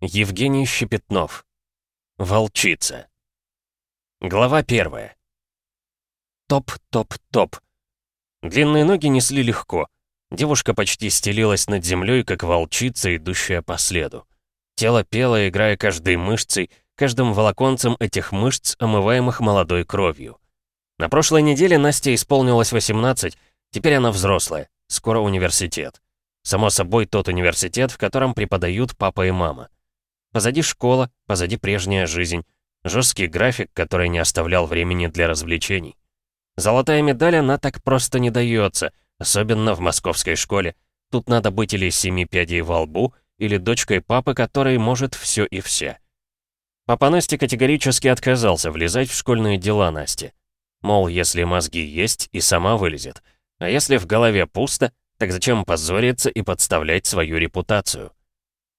Евгений Щепетнов. Волчица. Глава первая. Топ-топ-топ. Длинные ноги несли легко. Девушка почти стелилась над землей, как волчица, идущая по следу. Тело пело, играя каждой мышцей, каждым волоконцем этих мышц, омываемых молодой кровью. На прошлой неделе Насте исполнилось 18, теперь она взрослая, скоро университет. Само собой, тот университет, в котором преподают папа и мама. Позади школа, позади прежняя жизнь. Жесткий график, который не оставлял времени для развлечений. Золотая медаль она так просто не дается, особенно в московской школе. Тут надо быть или семи пядей во лбу, или дочкой папы, который может все и вся. Папа Насти категорически отказался влезать в школьные дела Насти. Мол, если мозги есть, и сама вылезет. А если в голове пусто, так зачем позориться и подставлять свою репутацию?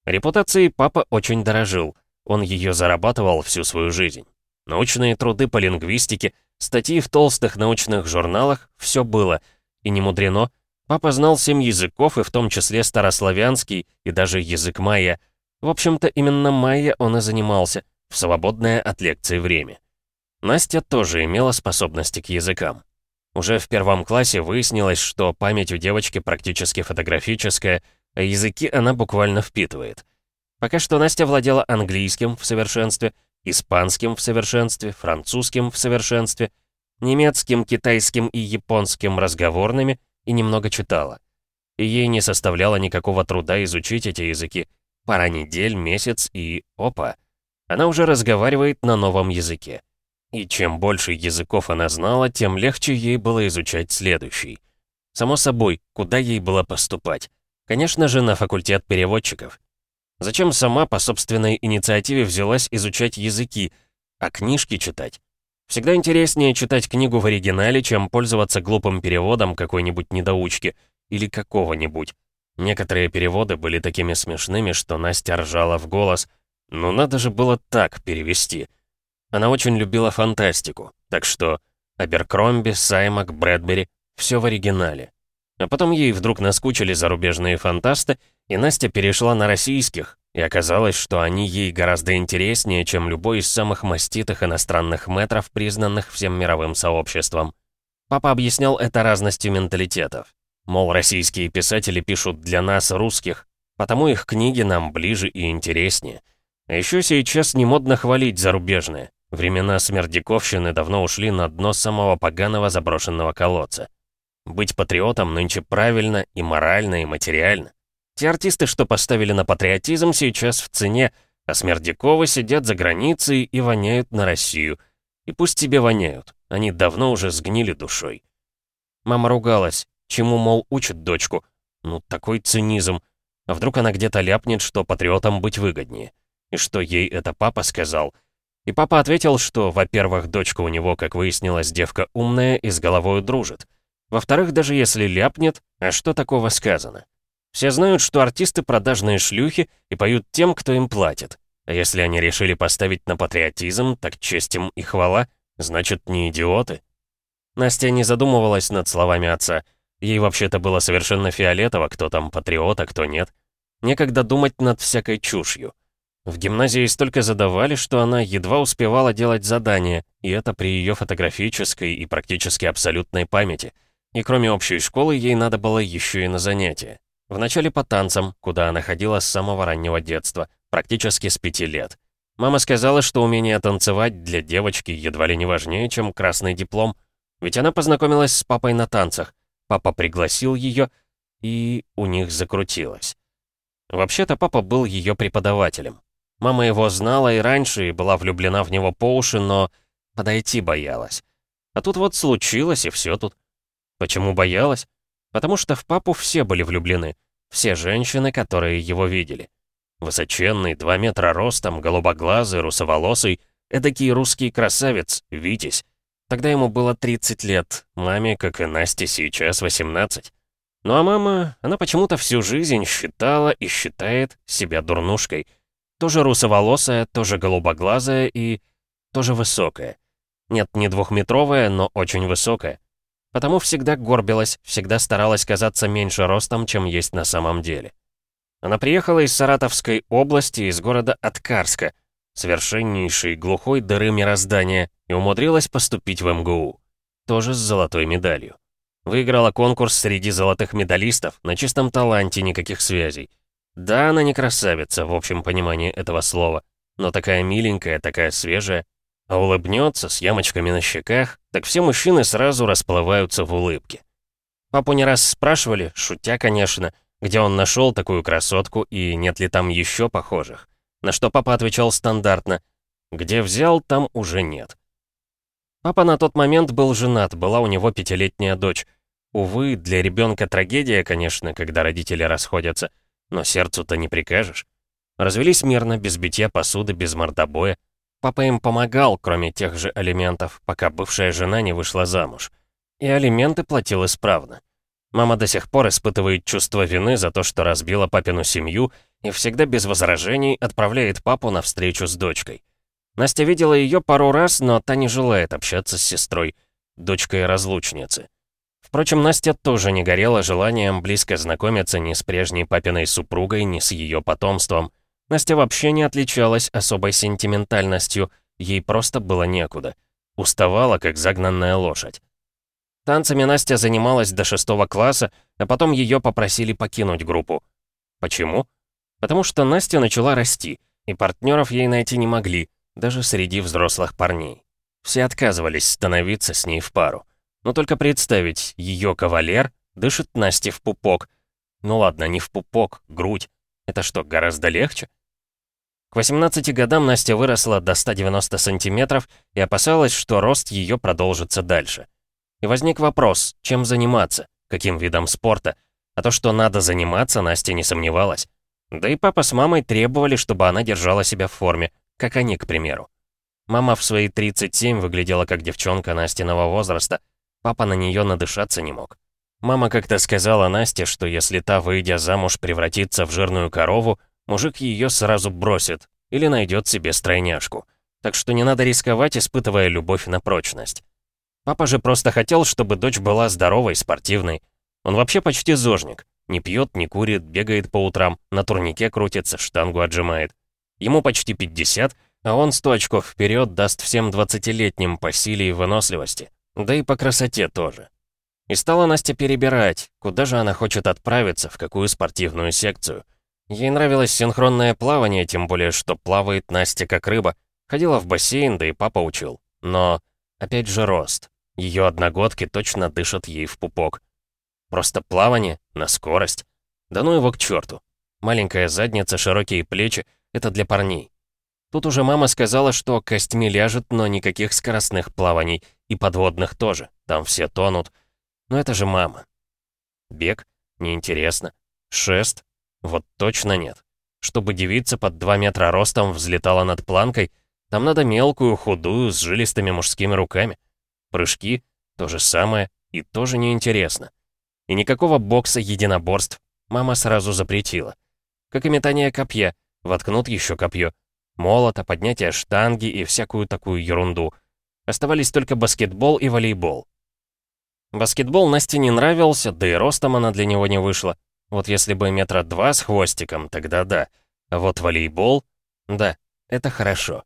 Репутацией папа очень дорожил. Он ее зарабатывал всю свою жизнь. Научные труды по лингвистике, статьи в толстых научных журналах — все было. И не мудрено. Папа знал семь языков, и в том числе старославянский, и даже язык майя. В общем-то, именно майя он и занимался, в свободное от лекции время. Настя тоже имела способности к языкам. Уже в первом классе выяснилось, что память у девочки практически фотографическая — а языки она буквально впитывает. Пока что Настя владела английским в совершенстве, испанским в совершенстве, французским в совершенстве, немецким, китайским и японским разговорными и немного читала. И ей не составляло никакого труда изучить эти языки. Пара недель, месяц и... опа! Она уже разговаривает на новом языке. И чем больше языков она знала, тем легче ей было изучать следующий. Само собой, куда ей было поступать? Конечно же, на факультет переводчиков. Зачем сама по собственной инициативе взялась изучать языки, а книжки читать? Всегда интереснее читать книгу в оригинале, чем пользоваться глупым переводом какой-нибудь недоучки или какого-нибудь. Некоторые переводы были такими смешными, что Настя ржала в голос. Ну надо же было так перевести. Она очень любила фантастику, так что Аберкромби, Саймак, Брэдбери — все в оригинале. А потом ей вдруг наскучили зарубежные фантасты, и Настя перешла на российских, и оказалось, что они ей гораздо интереснее, чем любой из самых маститых иностранных метров, признанных всем мировым сообществом. Папа объяснял это разностью менталитетов. Мол, российские писатели пишут для нас, русских, потому их книги нам ближе и интереснее. А еще сейчас не модно хвалить зарубежные. Времена смердяковщины давно ушли на дно самого поганого заброшенного колодца. Быть патриотом нынче правильно и морально, и материально. Те артисты, что поставили на патриотизм, сейчас в цене, а Смердяковы сидят за границей и воняют на Россию. И пусть тебе воняют, они давно уже сгнили душой. Мама ругалась, чему, мол, учит дочку. Ну, такой цинизм. А вдруг она где-то ляпнет, что патриотам быть выгоднее? И что ей это папа сказал? И папа ответил, что, во-первых, дочка у него, как выяснилось, девка умная и с головой дружит. Во-вторых, даже если ляпнет, а что такого сказано? Все знают, что артисты продажные шлюхи и поют тем, кто им платит. А если они решили поставить на патриотизм, так честь им и хвала, значит, не идиоты. Настя не задумывалась над словами отца. Ей вообще-то было совершенно фиолетово, кто там патриот, а кто нет. Некогда думать над всякой чушью. В гимназии столько задавали, что она едва успевала делать задания, и это при ее фотографической и практически абсолютной памяти — и кроме общей школы, ей надо было еще и на занятия. Вначале по танцам, куда она ходила с самого раннего детства, практически с пяти лет. Мама сказала, что умение танцевать для девочки едва ли не важнее, чем красный диплом. Ведь она познакомилась с папой на танцах. Папа пригласил ее, и у них закрутилось. Вообще-то папа был ее преподавателем. Мама его знала и раньше, и была влюблена в него по уши, но подойти боялась. А тут вот случилось, и все тут. Почему боялась? Потому что в папу все были влюблены. Все женщины, которые его видели. Высоченный, два метра ростом, голубоглазый, русоволосый, эдакий русский красавец, Витязь. Тогда ему было 30 лет, маме, как и Насте, сейчас 18. Ну а мама, она почему-то всю жизнь считала и считает себя дурнушкой. Тоже русоволосая, тоже голубоглазая и тоже высокая. Нет, не двухметровая, но очень высокая. Потому всегда горбилась, всегда старалась казаться меньше ростом, чем есть на самом деле. Она приехала из Саратовской области, из города Откарска, совершеннейшей глухой дыры мироздания, и умудрилась поступить в МГУ. Тоже с золотой медалью. Выиграла конкурс среди золотых медалистов, на чистом таланте никаких связей. Да, она не красавица, в общем понимании этого слова, но такая миленькая, такая свежая. А улыбнется с ямочками на щеках, так все мужчины сразу расплываются в улыбке. Папу не раз спрашивали, шутя, конечно, где он нашел такую красотку и нет ли там еще похожих. На что папа отвечал стандартно, где взял, там уже нет. Папа на тот момент был женат, была у него пятилетняя дочь. Увы, для ребенка трагедия, конечно, когда родители расходятся, но сердцу-то не прикажешь. Развелись мирно, без битья посуды, без мордобоя. Папа им помогал, кроме тех же алиментов, пока бывшая жена не вышла замуж. И алименты платил исправно. Мама до сих пор испытывает чувство вины за то, что разбила папину семью и всегда без возражений отправляет папу на встречу с дочкой. Настя видела ее пару раз, но та не желает общаться с сестрой, дочкой разлучницы. Впрочем, Настя тоже не горела желанием близко знакомиться ни с прежней папиной супругой, ни с ее потомством. Настя вообще не отличалась особой сентиментальностью, ей просто было некуда. Уставала, как загнанная лошадь. Танцами Настя занималась до шестого класса, а потом ее попросили покинуть группу. Почему? Потому что Настя начала расти, и партнеров ей найти не могли, даже среди взрослых парней. Все отказывались становиться с ней в пару. Но только представить, ее кавалер дышит Насте в пупок. Ну ладно, не в пупок, грудь. Это что, гораздо легче? К 18 годам Настя выросла до 190 сантиметров и опасалась, что рост ее продолжится дальше. И возник вопрос, чем заниматься, каким видом спорта. А то, что надо заниматься, Настя не сомневалась. Да и папа с мамой требовали, чтобы она держала себя в форме, как они, к примеру. Мама в свои 37 выглядела как девчонка Настиного возраста, Папа на нее надышаться не мог. Мама как-то сказала Насте, что если та, выйдя замуж, превратится в жирную корову, мужик ее сразу бросит или найдет себе стройняшку. Так что не надо рисковать, испытывая любовь на прочность. Папа же просто хотел, чтобы дочь была здоровой, спортивной. Он вообще почти зожник. Не пьет, не курит, бегает по утрам, на турнике крутится, штангу отжимает. Ему почти 50, а он 100 очков вперед даст всем 20-летним по силе и выносливости. Да и по красоте тоже. И стала Настя перебирать, куда же она хочет отправиться, в какую спортивную секцию. Ей нравилось синхронное плавание, тем более, что плавает Настя как рыба. Ходила в бассейн, да и папа учил. Но, опять же, рост. Ее одногодки точно дышат ей в пупок. Просто плавание, на скорость. Да ну его к черту. Маленькая задница, широкие плечи — это для парней. Тут уже мама сказала, что костьми ляжет, но никаких скоростных плаваний. И подводных тоже. Там все тонут. Но это же мама. Бег? Неинтересно. Шест? Вот точно нет. Чтобы девица под 2 метра ростом взлетала над планкой, там надо мелкую, худую, с жилистыми мужскими руками. Прыжки? То же самое. И тоже неинтересно. И никакого бокса единоборств мама сразу запретила. Как и метание копья. Воткнут еще копье молота, поднятие штанги и всякую такую ерунду. Оставались только баскетбол и волейбол. Баскетбол Насте не нравился, да и ростом она для него не вышла. Вот если бы метра два с хвостиком, тогда да. А вот волейбол... Да, это хорошо.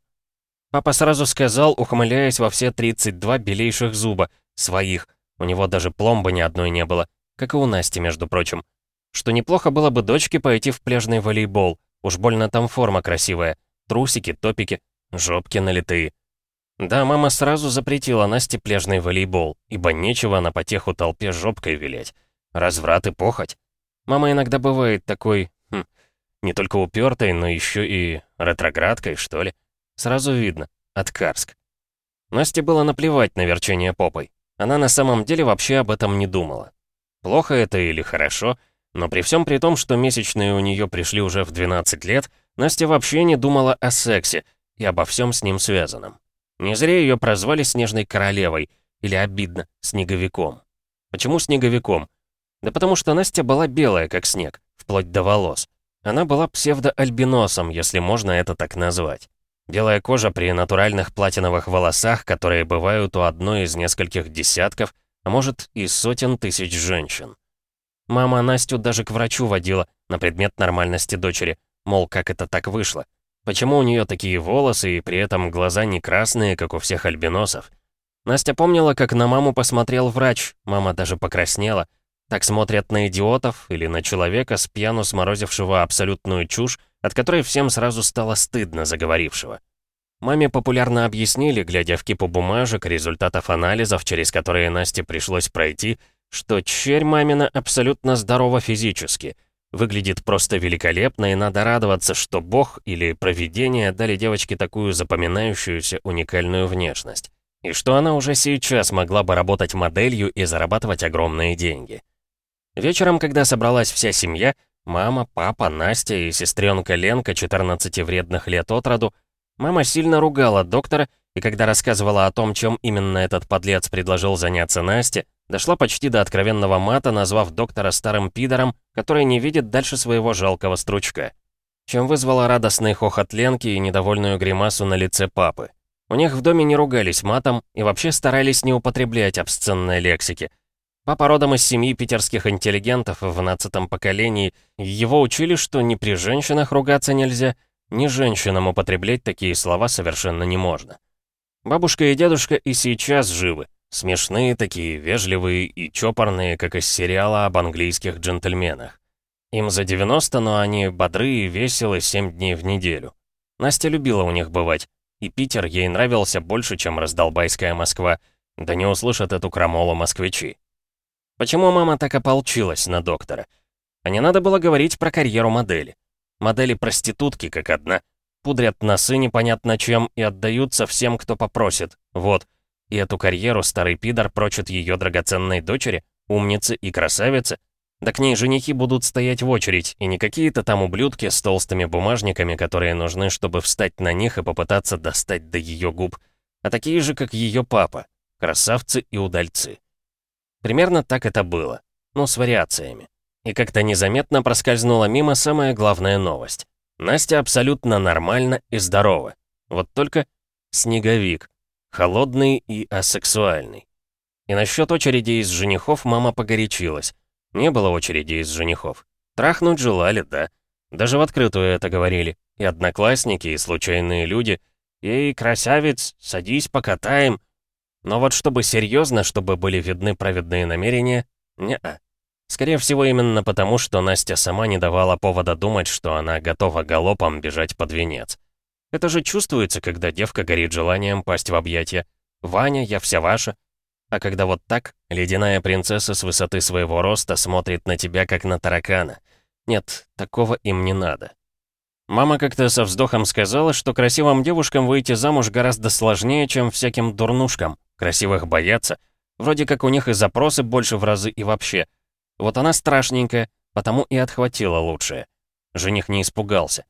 Папа сразу сказал, ухмыляясь во все 32 белейших зуба, своих. У него даже пломбы ни одной не было, как и у Насти, между прочим. Что неплохо было бы дочке пойти в пляжный волейбол, уж больно там форма красивая. Трусики, топики, жопки налитые. Да, мама сразу запретила Насте пляжный волейбол, ибо нечего на потеху толпе жопкой вилять. Разврат и похоть. Мама иногда бывает такой, хм, не только упертой, но еще и ретроградкой, что ли. Сразу видно, Откарск. Насте было наплевать на верчение попой. Она на самом деле вообще об этом не думала. Плохо это или хорошо, но при всем при том, что месячные у нее пришли уже в 12 лет, Настя вообще не думала о сексе и обо всем с ним связанном. Не зря ее прозвали Снежной Королевой, или обидно, Снеговиком. Почему Снеговиком? Да потому что Настя была белая, как снег, вплоть до волос. Она была псевдоальбиносом, если можно это так назвать. Белая кожа при натуральных платиновых волосах, которые бывают у одной из нескольких десятков, а может и сотен тысяч женщин. Мама Настю даже к врачу водила, на предмет нормальности дочери, мол, как это так вышло. Почему у нее такие волосы и при этом глаза не красные, как у всех альбиносов? Настя помнила, как на маму посмотрел врач, мама даже покраснела. Так смотрят на идиотов или на человека, с пьяну сморозившего абсолютную чушь, от которой всем сразу стало стыдно заговорившего. Маме популярно объяснили, глядя в кипу бумажек, результатов анализов, через которые Насте пришлось пройти, что черь мамина абсолютно здорова физически, выглядит просто великолепно, и надо радоваться, что Бог или провидение дали девочке такую запоминающуюся уникальную внешность, и что она уже сейчас могла бы работать моделью и зарабатывать огромные деньги. Вечером, когда собралась вся семья, мама, папа, Настя и сестренка Ленка 14 вредных лет от роду, Мама сильно ругала доктора, и когда рассказывала о том, чем именно этот подлец предложил заняться Насте, дошла почти до откровенного мата, назвав доктора старым пидором, который не видит дальше своего жалкого стручка. Чем вызвала радостный хохот Ленки и недовольную гримасу на лице папы. У них в доме не ругались матом и вообще старались не употреблять обсценной лексики. Папа родом из семьи питерских интеллигентов в нацатом поколении, его учили, что ни при женщинах ругаться нельзя, ни женщинам употреблять такие слова совершенно не можно. Бабушка и дедушка и сейчас живы. Смешные такие, вежливые и чопорные, как из сериала об английских джентльменах. Им за 90, но они бодры и веселы 7 дней в неделю. Настя любила у них бывать, и Питер ей нравился больше, чем раздолбайская Москва, да не услышат эту крамолу москвичи. Почему мама так ополчилась на доктора? А не надо было говорить про карьеру модели. Модели проститутки, как одна. Пудрят носы непонятно чем и отдаются всем, кто попросит. Вот. И эту карьеру старый пидор прочит ее драгоценной дочери, умнице и красавице. Да к ней женихи будут стоять в очередь, и не какие-то там ублюдки с толстыми бумажниками, которые нужны, чтобы встать на них и попытаться достать до ее губ, а такие же, как ее папа, красавцы и удальцы. Примерно так это было, ну, с вариациями. И как-то незаметно проскользнула мимо самая главная новость. Настя абсолютно нормально и здорова. Вот только снеговик. Холодный и асексуальный. И насчет очереди из женихов мама погорячилась. Не было очереди из женихов. Трахнуть желали, да. Даже в открытую это говорили. И одноклассники, и случайные люди. «Эй, красавец, садись, покатаем». Но вот чтобы серьезно, чтобы были видны праведные намерения, не-а. Скорее всего, именно потому, что Настя сама не давала повода думать, что она готова галопом бежать под венец. Это же чувствуется, когда девка горит желанием пасть в объятия. «Ваня, я вся ваша». А когда вот так, ледяная принцесса с высоты своего роста смотрит на тебя, как на таракана. Нет, такого им не надо. Мама как-то со вздохом сказала, что красивым девушкам выйти замуж гораздо сложнее, чем всяким дурнушкам. Красивых боятся. Вроде как у них и запросы больше в разы и вообще — вот она страшненькая, потому и отхватила лучшее. Жених не испугался.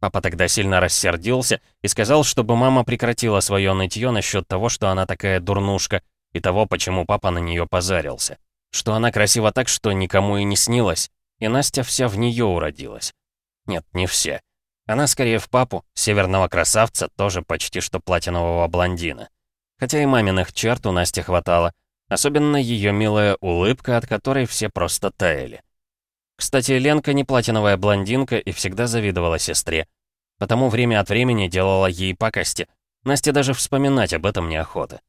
Папа тогда сильно рассердился и сказал, чтобы мама прекратила свое нытье насчет того, что она такая дурнушка, и того, почему папа на нее позарился. Что она красива так, что никому и не снилась, и Настя вся в нее уродилась. Нет, не все. Она скорее в папу, северного красавца, тоже почти что платинового блондина. Хотя и маминых черт у Насти хватало, Особенно ее милая улыбка, от которой все просто таяли. Кстати, Ленка не платиновая блондинка и всегда завидовала сестре. Потому время от времени делала ей пакости. Насте даже вспоминать об этом неохота.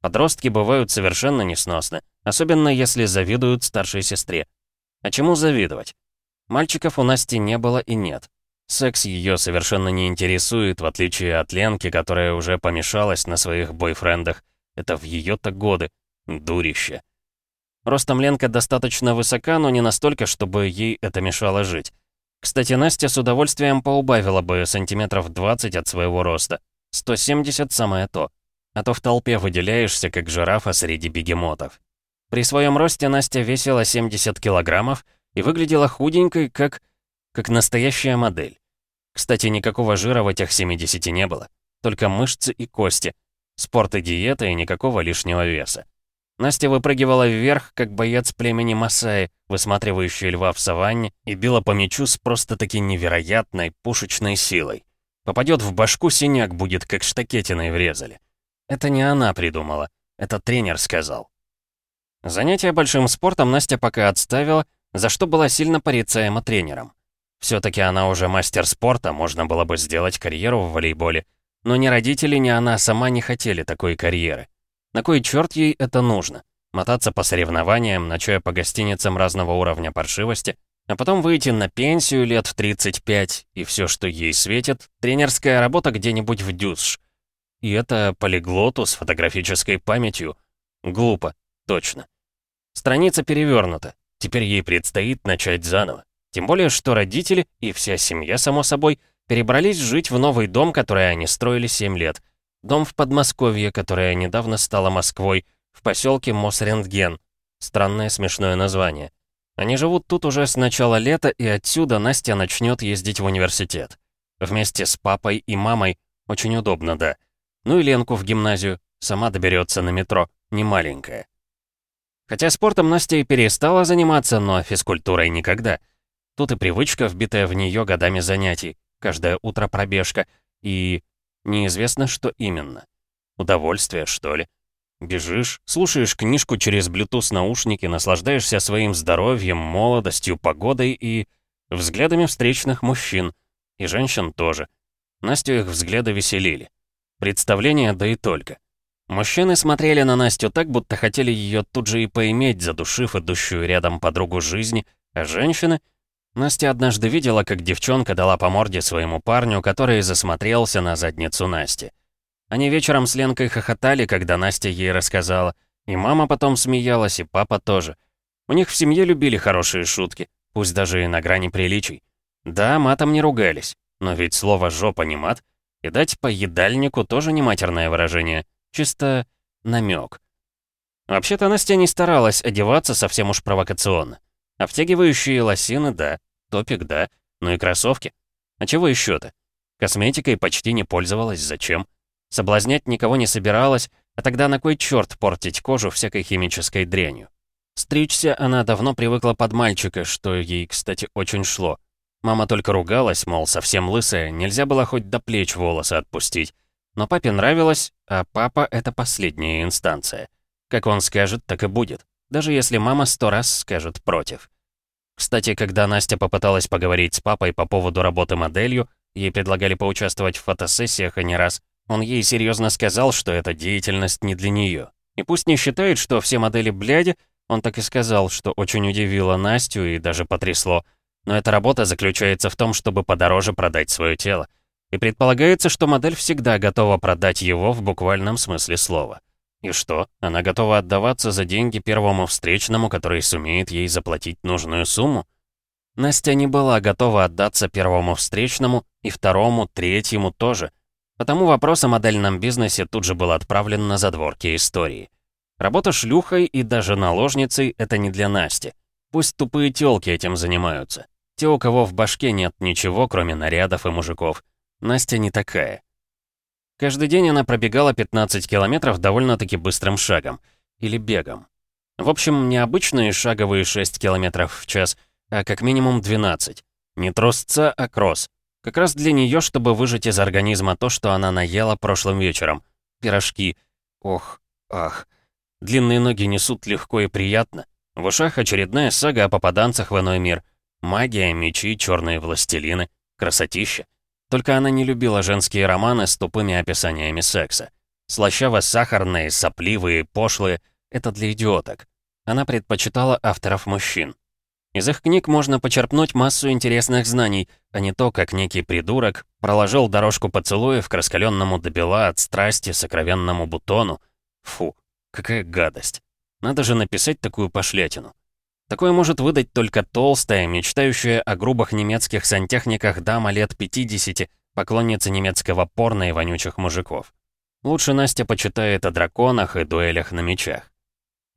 Подростки бывают совершенно несносны, особенно если завидуют старшей сестре. А чему завидовать? Мальчиков у Насти не было и нет. Секс ее совершенно не интересует, в отличие от Ленки, которая уже помешалась на своих бойфрендах. Это в ее-то годы. Дурище. Ростом Ленка достаточно высока, но не настолько, чтобы ей это мешало жить. Кстати, Настя с удовольствием поубавила бы сантиметров 20 от своего роста. 170 самое то. А то в толпе выделяешься, как жирафа среди бегемотов. При своем росте Настя весила 70 килограммов и выглядела худенькой, как... как настоящая модель. Кстати, никакого жира в этих 70 не было. Только мышцы и кости. Спорт и диета и никакого лишнего веса. Настя выпрыгивала вверх, как боец племени Масаи, высматривающий льва в саванне, и била по мячу с просто-таки невероятной пушечной силой. Попадет в башку, синяк будет, как штакетиной врезали. Это не она придумала, это тренер сказал. Занятия большим спортом Настя пока отставила, за что была сильно порицаема тренером. Все-таки она уже мастер спорта, можно было бы сделать карьеру в волейболе. Но ни родители, ни она сама не хотели такой карьеры. На кой черт ей это нужно? Мотаться по соревнованиям, ночуя по гостиницам разного уровня паршивости, а потом выйти на пенсию лет в 35, и все, что ей светит, тренерская работа где-нибудь в дюсш. И это полиглоту с фотографической памятью. Глупо, точно. Страница перевернута. Теперь ей предстоит начать заново. Тем более, что родители и вся семья, само собой, перебрались жить в новый дом, который они строили 7 лет. Дом в Подмосковье, которое недавно стало Москвой, в поселке Мосрентген. Странное смешное название. Они живут тут уже с начала лета, и отсюда Настя начнет ездить в университет. Вместе с папой и мамой. Очень удобно, да. Ну и Ленку в гимназию. Сама доберется на метро. Не маленькая. Хотя спортом Настя и перестала заниматься, но физкультурой никогда. Тут и привычка, вбитая в нее годами занятий. Каждое утро пробежка. И неизвестно, что именно. Удовольствие, что ли? Бежишь, слушаешь книжку через Bluetooth наушники, наслаждаешься своим здоровьем, молодостью, погодой и... взглядами встречных мужчин. И женщин тоже. Настю их взгляды веселили. Представление, да и только. Мужчины смотрели на Настю так, будто хотели ее тут же и поиметь, задушив идущую рядом подругу жизни, а женщины — Настя однажды видела, как девчонка дала по морде своему парню, который засмотрелся на задницу Насти. Они вечером с Ленкой хохотали, когда Настя ей рассказала. И мама потом смеялась, и папа тоже. У них в семье любили хорошие шутки, пусть даже и на грани приличий. Да, матом не ругались, но ведь слово «жопа» не мат. И дать по едальнику тоже не матерное выражение, чисто намек. Вообще-то Настя не старалась одеваться совсем уж провокационно. Обтягивающие лосины, да, Топик, да. Ну и кроссовки. А чего еще-то? Косметикой почти не пользовалась, зачем? Соблазнять никого не собиралась, а тогда на кой черт портить кожу всякой химической дрянью? Стричься она давно привыкла под мальчика, что ей, кстати, очень шло. Мама только ругалась, мол, совсем лысая, нельзя было хоть до плеч волосы отпустить. Но папе нравилось, а папа — это последняя инстанция. Как он скажет, так и будет, даже если мама сто раз скажет против. Кстати, когда Настя попыталась поговорить с папой по поводу работы моделью, ей предлагали поучаствовать в фотосессиях, а не раз, он ей серьезно сказал, что эта деятельность не для нее. И пусть не считает, что все модели бляди, он так и сказал, что очень удивило Настю и даже потрясло. Но эта работа заключается в том, чтобы подороже продать свое тело. И предполагается, что модель всегда готова продать его в буквальном смысле слова. И что, она готова отдаваться за деньги первому встречному, который сумеет ей заплатить нужную сумму? Настя не была готова отдаться первому встречному и второму, третьему тоже. Потому вопрос о модельном бизнесе тут же был отправлен на задворки истории. Работа шлюхой и даже наложницей — это не для Насти. Пусть тупые тёлки этим занимаются. Те, у кого в башке нет ничего, кроме нарядов и мужиков. Настя не такая. Каждый день она пробегала 15 километров довольно-таки быстрым шагом. Или бегом. В общем, не обычные шаговые 6 километров в час, а как минимум 12. Не тросца, а кросс. Как раз для нее, чтобы выжать из организма то, что она наела прошлым вечером. Пирожки. Ох, ах. Длинные ноги несут легко и приятно. В ушах очередная сага о попаданцах в иной мир. Магия, мечи, черные властелины. Красотища. Только она не любила женские романы с тупыми описаниями секса. Слащаво-сахарные, сопливые, пошлые — это для идиоток. Она предпочитала авторов мужчин. Из их книг можно почерпнуть массу интересных знаний, а не то, как некий придурок проложил дорожку поцелуев к раскаленному до бела от страсти сокровенному бутону. Фу, какая гадость. Надо же написать такую пошлятину. Такое может выдать только толстая, мечтающая о грубых немецких сантехниках дама лет 50, поклонница немецкого порно и вонючих мужиков. Лучше Настя почитает о драконах и дуэлях на мечах.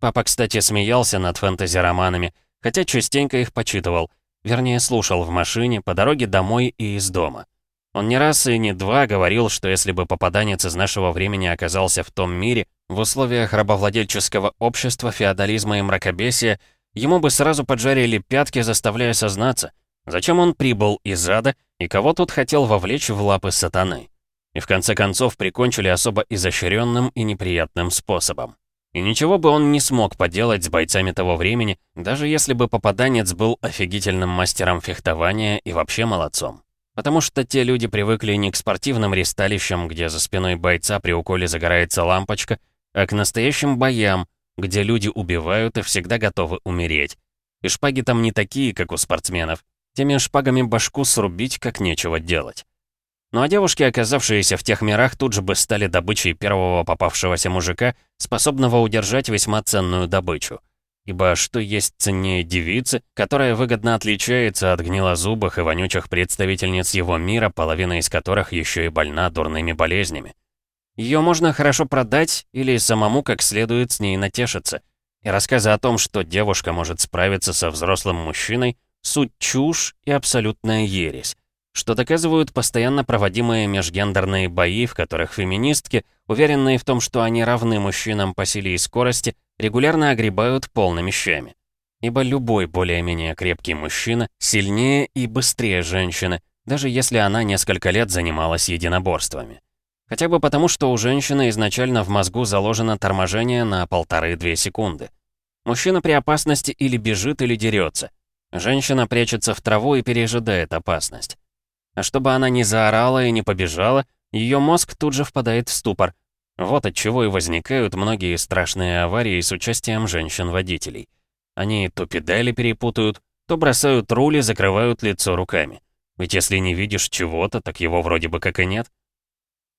Папа, кстати, смеялся над фэнтези-романами, хотя частенько их почитывал, вернее, слушал в машине, по дороге домой и из дома. Он не раз и не два говорил, что если бы попаданец из нашего времени оказался в том мире, в условиях рабовладельческого общества, феодализма и мракобесия, ему бы сразу поджарили пятки, заставляя сознаться, зачем он прибыл из ада и кого тут хотел вовлечь в лапы сатаны. И в конце концов прикончили особо изощренным и неприятным способом. И ничего бы он не смог поделать с бойцами того времени, даже если бы попаданец был офигительным мастером фехтования и вообще молодцом. Потому что те люди привыкли не к спортивным ристалищам, где за спиной бойца при уколе загорается лампочка, а к настоящим боям, где люди убивают и всегда готовы умереть. И шпаги там не такие, как у спортсменов. Теми шпагами башку срубить, как нечего делать. Ну а девушки, оказавшиеся в тех мирах, тут же бы стали добычей первого попавшегося мужика, способного удержать весьма ценную добычу. Ибо что есть ценнее девицы, которая выгодно отличается от гнилозубых и вонючих представительниц его мира, половина из которых еще и больна дурными болезнями. Ее можно хорошо продать или самому как следует с ней натешиться. И рассказы о том, что девушка может справиться со взрослым мужчиной, суть чушь и абсолютная ересь что доказывают постоянно проводимые межгендерные бои, в которых феминистки, уверенные в том, что они равны мужчинам по силе и скорости, регулярно огребают полными щами. Ибо любой более-менее крепкий мужчина сильнее и быстрее женщины, даже если она несколько лет занималась единоборствами. Хотя бы потому, что у женщины изначально в мозгу заложено торможение на полторы-две секунды. Мужчина при опасности или бежит, или дерется. Женщина прячется в траву и пережидает опасность. А чтобы она не заорала и не побежала, ее мозг тут же впадает в ступор. Вот от чего и возникают многие страшные аварии с участием женщин-водителей. Они то педали перепутают, то бросают руль и закрывают лицо руками. Ведь если не видишь чего-то, так его вроде бы как и нет.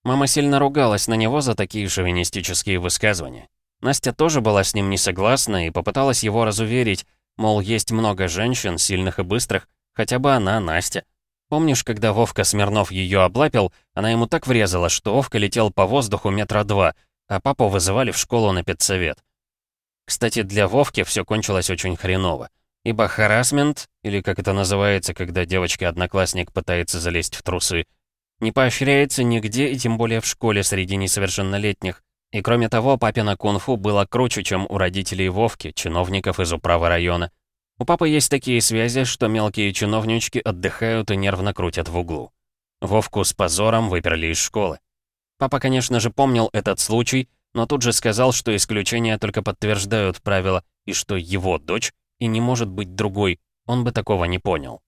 Мама сильно ругалась на него за такие шовинистические высказывания. Настя тоже была с ним не согласна и попыталась его разуверить, мол, есть много женщин, сильных и быстрых, хотя бы она, Настя. Помнишь, когда Вовка Смирнов ее облапил, она ему так врезала, что Вовка летел по воздуху метра два, а папу вызывали в школу на педсовет. Кстати, для Вовки все кончилось очень хреново. Ибо харасмент, или как это называется, когда девочка-одноклассник пытается залезть в трусы, не поощряется нигде и тем более в школе среди несовершеннолетних. И кроме того, папина кунг-фу было круче, чем у родителей Вовки, чиновников из управы района. У папы есть такие связи, что мелкие чиновнички отдыхают и нервно крутят в углу. Вовку с позором выперли из школы. Папа, конечно же, помнил этот случай, но тут же сказал, что исключения только подтверждают правила, и что его дочь и не может быть другой, он бы такого не понял.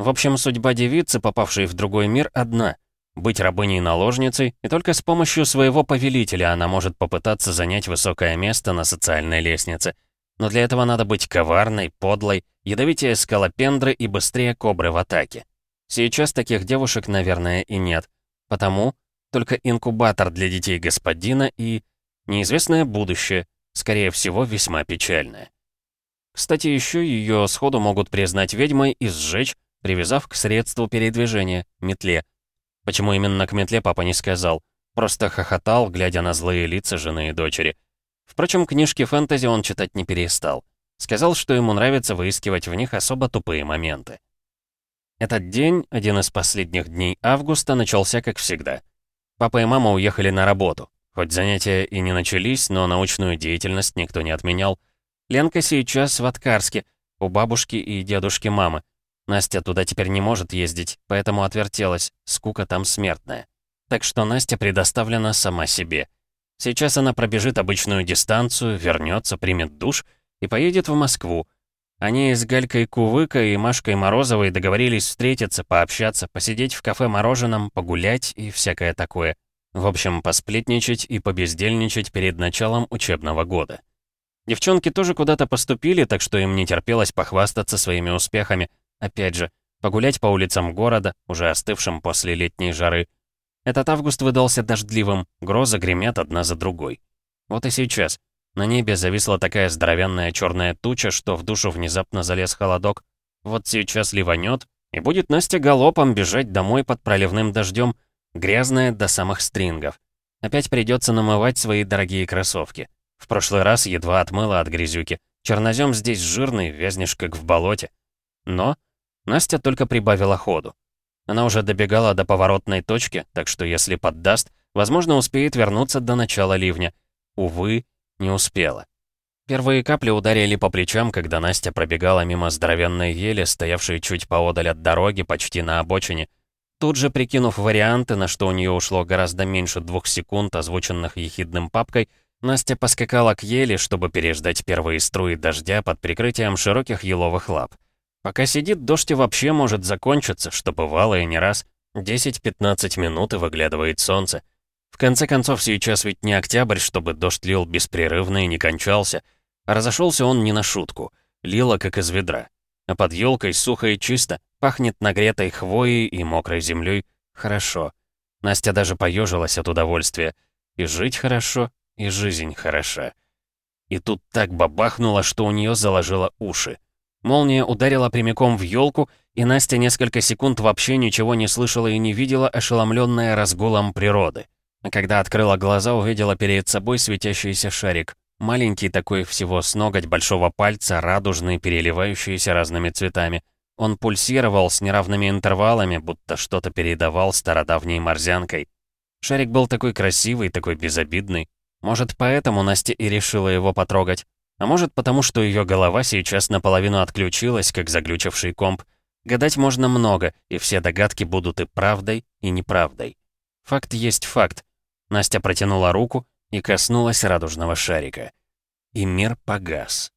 В общем, судьба девицы, попавшей в другой мир, одна — быть рабыней-наложницей, и только с помощью своего повелителя она может попытаться занять высокое место на социальной лестнице — но для этого надо быть коварной, подлой, ядовитее скалопендры и быстрее кобры в атаке. Сейчас таких девушек, наверное, и нет. Потому только инкубатор для детей господина и неизвестное будущее, скорее всего, весьма печальное. Кстати, еще ее сходу могут признать ведьмой и сжечь, привязав к средству передвижения, метле. Почему именно к метле, папа не сказал. Просто хохотал, глядя на злые лица жены и дочери. Впрочем, книжки фэнтези он читать не перестал. Сказал, что ему нравится выискивать в них особо тупые моменты. Этот день, один из последних дней августа, начался как всегда. Папа и мама уехали на работу. Хоть занятия и не начались, но научную деятельность никто не отменял. Ленка сейчас в Откарске, у бабушки и дедушки мамы. Настя туда теперь не может ездить, поэтому отвертелась, скука там смертная. Так что Настя предоставлена сама себе — Сейчас она пробежит обычную дистанцию, вернется, примет душ и поедет в Москву. Они с Галькой Кувыка и Машкой Морозовой договорились встретиться, пообщаться, посидеть в кафе мороженом, погулять и всякое такое. В общем, посплетничать и побездельничать перед началом учебного года. Девчонки тоже куда-то поступили, так что им не терпелось похвастаться своими успехами. Опять же, погулять по улицам города, уже остывшим после летней жары, этот август выдался дождливым, грозы гремят одна за другой. Вот и сейчас. На небе зависла такая здоровенная черная туча, что в душу внезапно залез холодок. Вот сейчас ливанет, и будет Настя галопом бежать домой под проливным дождем, грязная до самых стрингов. Опять придется намывать свои дорогие кроссовки. В прошлый раз едва отмыла от грязюки. Чернозем здесь жирный, вязнешь как в болоте. Но Настя только прибавила ходу. Она уже добегала до поворотной точки, так что если поддаст, возможно, успеет вернуться до начала ливня. Увы, не успела. Первые капли ударили по плечам, когда Настя пробегала мимо здоровенной ели, стоявшей чуть поодаль от дороги, почти на обочине. Тут же, прикинув варианты, на что у нее ушло гораздо меньше двух секунд, озвученных ехидным папкой, Настя поскакала к ели, чтобы переждать первые струи дождя под прикрытием широких еловых лап. Пока сидит, дождь и вообще может закончиться, что бывало и не раз. 10-15 минут и выглядывает солнце. В конце концов, сейчас ведь не октябрь, чтобы дождь лил беспрерывно и не кончался. Разошелся он не на шутку. Лило, как из ведра. А под елкой сухо и чисто, пахнет нагретой хвоей и мокрой землей. Хорошо. Настя даже поежилась от удовольствия. И жить хорошо, и жизнь хороша. И тут так бабахнуло, что у нее заложило уши. Молния ударила прямиком в елку, и Настя несколько секунд вообще ничего не слышала и не видела, ошеломленная разгулом природы. А когда открыла глаза, увидела перед собой светящийся шарик. Маленький такой, всего с ноготь большого пальца, радужный, переливающийся разными цветами. Он пульсировал с неравными интервалами, будто что-то передавал стародавней морзянкой. Шарик был такой красивый, такой безобидный, может, поэтому Настя и решила его потрогать. А может, потому что ее голова сейчас наполовину отключилась, как заглючивший комп. Гадать можно много, и все догадки будут и правдой, и неправдой. Факт есть факт. Настя протянула руку и коснулась радужного шарика. И мир погас.